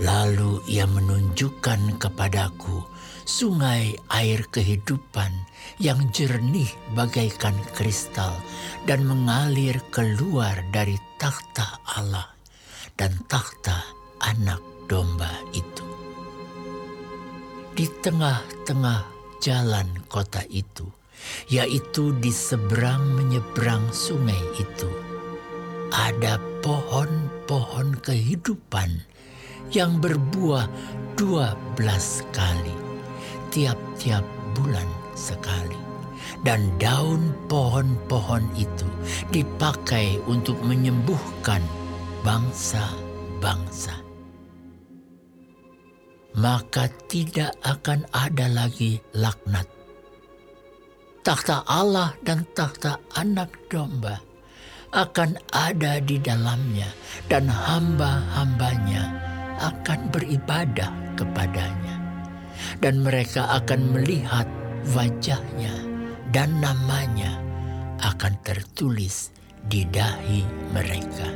Lalu ia menunjukkan kepadaku sungai air kehidupan yang jernih bagaikan kristal dan mengalir keluar dari takhta Allah dan takhta anak domba itu. Di tengah-tengah jalan kota itu, yaitu di seberang menyeberang sungai itu, ada pohon-pohon kehidupan yang berbuah dua belas kali, tiap-tiap bulan sekali. Dan daun pohon-pohon itu dipakai untuk menyembuhkan bangsa-bangsa. Maka tidak akan ada lagi laknat. Takhta Allah dan takhta anak domba akan ada di dalamnya dan hamba-hambanya akan beribadah kepadanya. Dan mereka akan melihat wajahnya dan namanya akan tertulis di dahi mereka.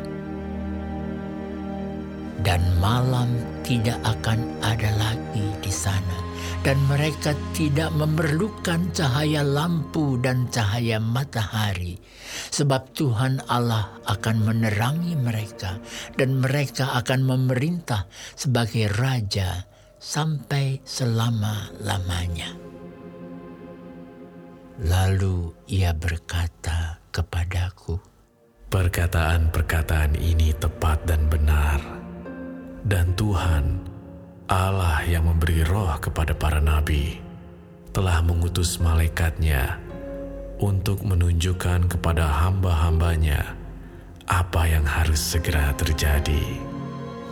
Dan malam tidak akan ada lagi di sana dan mereka tidak memerlukan cahaya lampu dan cahaya matahari, sebab Tuhan Allah akan menerangi mereka, dan mereka akan memerintah sebagai raja sampai selama-lamanya. Lalu ia berkata kepadaku, "Perkataan-perkataan ini tepat dan benar, dan Tuhan..." Allah yang memberi roh kepada para nabi telah mengutus malaikatnya untuk menunjukkan kepada hamba-hambanya apa yang harus segera terjadi.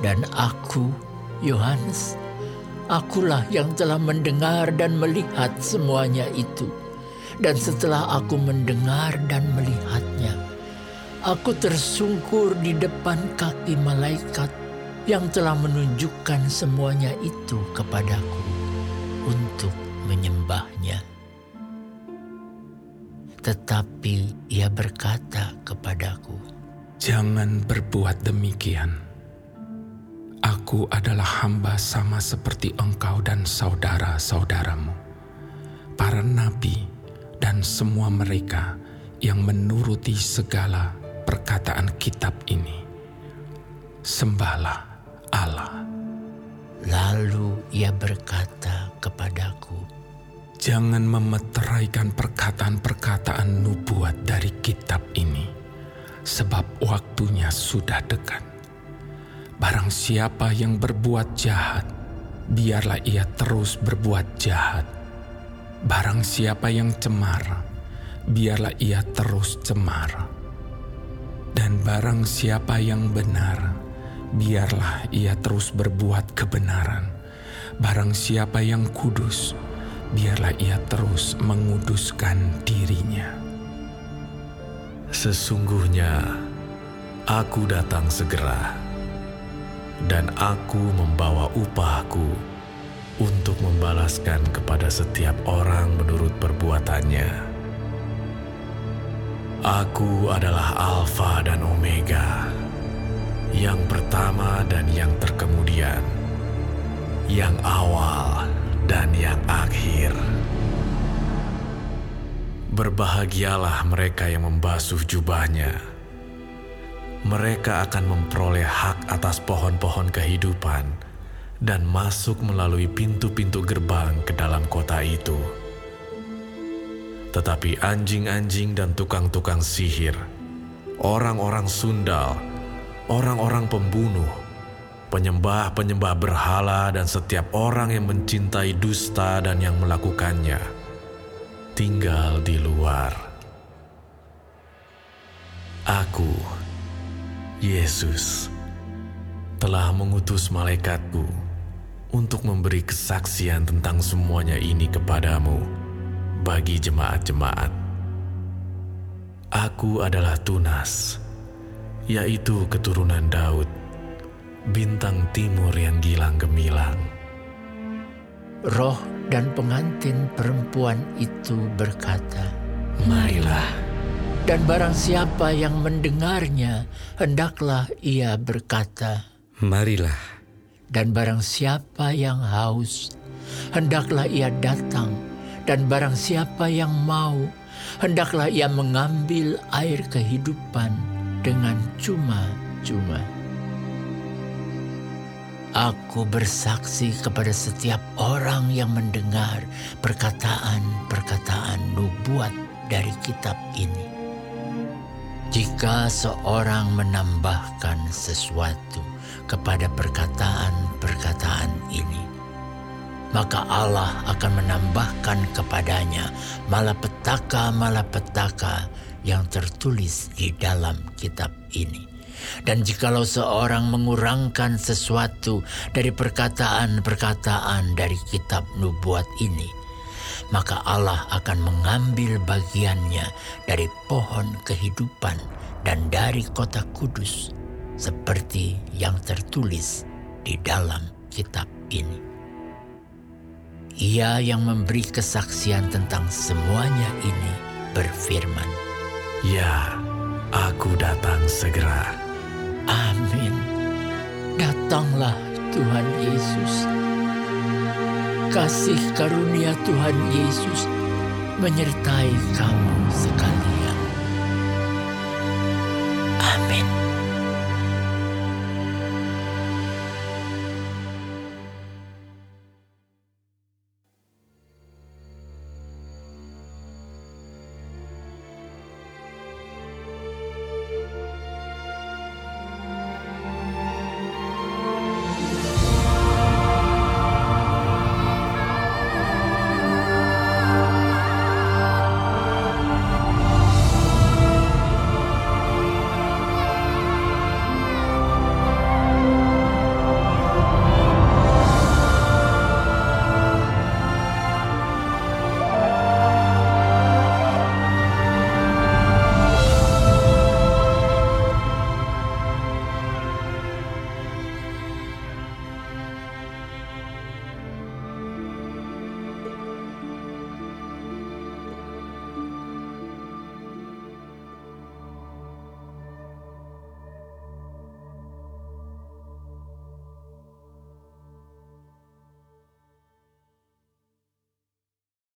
Dan aku, Yohanes, akulah yang telah mendengar dan melihat semuanya itu. Dan setelah aku mendengar dan melihatnya, aku tersungkur di depan kaki malaikat yang telah menunjukkan semuanya itu kepadaku untuk menyembahnya. Tetapi ia berkata kepadaku, Jangan berbuat demikian. Aku adalah hamba sama seperti engkau dan saudara-saudaramu, para nabi dan semua mereka yang menuruti segala perkataan kitab ini. Sembahlah Allah. Lalu ia berkata kepadaku, Jangan memeteraikan perkataan-perkataan nubuat dari kitab ini, sebab waktunya sudah dekat. Barang siapa yang berbuat jahat, biarlah ia terus berbuat jahat. Barang siapa yang cemar, biarlah ia terus cemar. Dan barang siapa yang benar, biarlah ia terus berbuat kebenaran. Barang siapa yang kudus, biarlah ia terus menguduskan dirinya. Sesungguhnya aku datang segera, dan aku membawa upahku untuk membalaskan kepada setiap orang menurut perbuatannya. Aku adalah Alfa dan Omega yang pertama dan yang terkemudian, yang awal dan yang akhir. Berbahagialah mereka yang membasuh jubahnya. Mereka akan memperoleh hak atas pohon-pohon kehidupan dan masuk melalui pintu-pintu gerbang ke dalam kota itu. Tetapi anjing-anjing dan tukang-tukang sihir, orang-orang sundal, orang-orang pembunuh, penyembah-penyembah berhala, dan setiap orang yang mencintai dusta dan yang melakukannya tinggal di luar. Aku, Yesus, telah mengutus malaikatku untuk memberi kesaksian tentang semuanya ini kepadamu bagi jemaat-jemaat. Aku adalah tunas yaitu keturunan Daud, bintang timur yang gilang gemilang. Roh dan pengantin perempuan itu berkata, Marilah. Dan barang siapa yang mendengarnya, hendaklah ia berkata, Marilah. Dan barang siapa yang haus, hendaklah ia datang. Dan barang siapa yang mau, hendaklah ia mengambil air kehidupan dengan cuma-cuma. Aku bersaksi kepada setiap orang yang mendengar perkataan-perkataan nubuat dari kitab ini. Jika seorang menambahkan sesuatu kepada perkataan-perkataan ini, maka Allah akan menambahkan kepadanya malapetaka-malapetaka yang tertulis di dalam kitab ini. Dan jikalau seorang mengurangkan sesuatu dari perkataan-perkataan dari kitab nubuat ini, maka Allah akan mengambil bagiannya dari pohon kehidupan dan dari kota kudus, seperti yang tertulis di dalam kitab ini. Ia yang memberi kesaksian tentang semuanya ini berfirman, Ya, aku datang segera. Amin. Datanglah Tuhan Yesus. Kasih karunia Tuhan Yesus menyertai kamu sekalian. Amin.